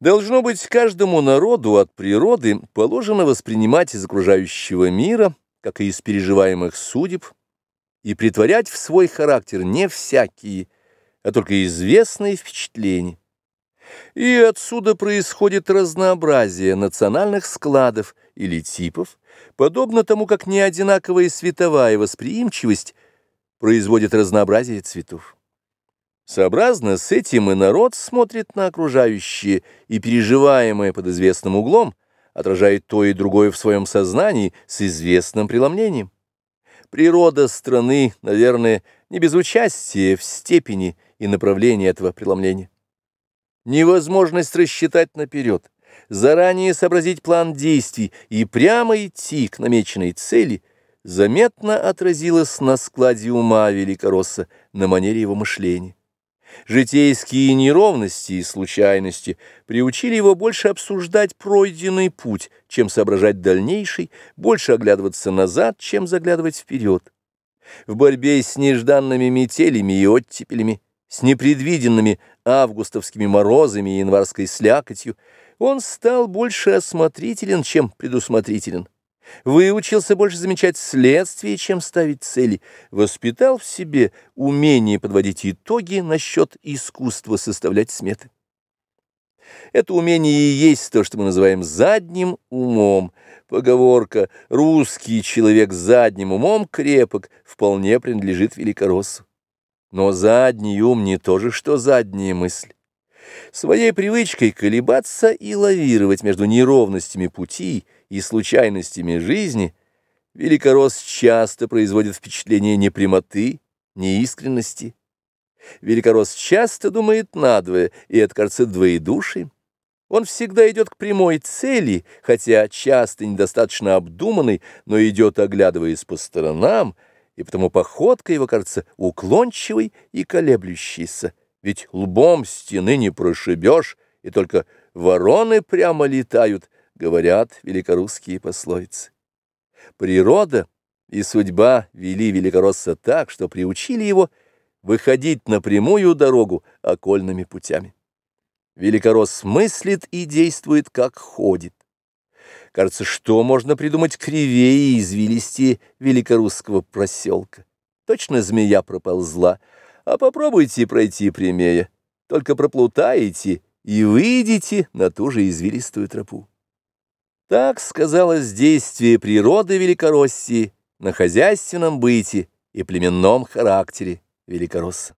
Должно быть, каждому народу от природы положено воспринимать из окружающего мира, как и из переживаемых судеб, и притворять в свой характер не всякие, а только известные впечатления. И отсюда происходит разнообразие национальных складов или типов, подобно тому, как неодинаковая световая восприимчивость производит разнообразие цветов. Сообразно с этим и народ смотрит на окружающее и переживаемое под известным углом, отражает то и другое в своем сознании с известным преломлением. Природа страны, наверное, не без участия в степени и направлении этого преломления. Невозможность рассчитать наперед, заранее сообразить план действий и прямо идти к намеченной цели заметно отразилась на складе ума Великоросса, на манере его мышления. Житейские неровности и случайности приучили его больше обсуждать пройденный путь, чем соображать дальнейший, больше оглядываться назад, чем заглядывать вперед. В борьбе с нежданными метелями и оттепелями, с непредвиденными августовскими морозами и январской слякотью, он стал больше осмотрителен, чем предусмотрителен выучился больше замечать следствия, чем ставить цели, воспитал в себе умение подводить итоги насчет искусства составлять сметы. Это умение и есть то, что мы называем задним умом. Поговорка «русский человек задним умом крепок» вполне принадлежит великороссу. Но задний ум не то же, что задняя мысль. Своей привычкой колебаться и лавировать между неровностями пути – и случайностями жизни, Великорос часто производит впечатление непрямоты, неискренности. Великорос часто думает надвое, и это кажется двоедушием. Он всегда идет к прямой цели, хотя часто недостаточно обдуманный, но идет, оглядываясь по сторонам, и потому походка его кажется уклончивой и колеблющейся. Ведь лбом стены не прошибешь, и только вороны прямо летают — говорят великорусские пословицы. Природа и судьба вели великоросса так, что приучили его выходить на прямую дорогу окольными путями. Великорос мыслит и действует, как ходит. Кажется, что можно придумать кривее и извилистее великорусского проселка. Точно змея проползла, а попробуйте пройти прямее. Только проплутаете и выйдете на ту же извилистую тропу. Так сказалось действие природы Великороссии на хозяйственном быте и племенном характере Великоросса.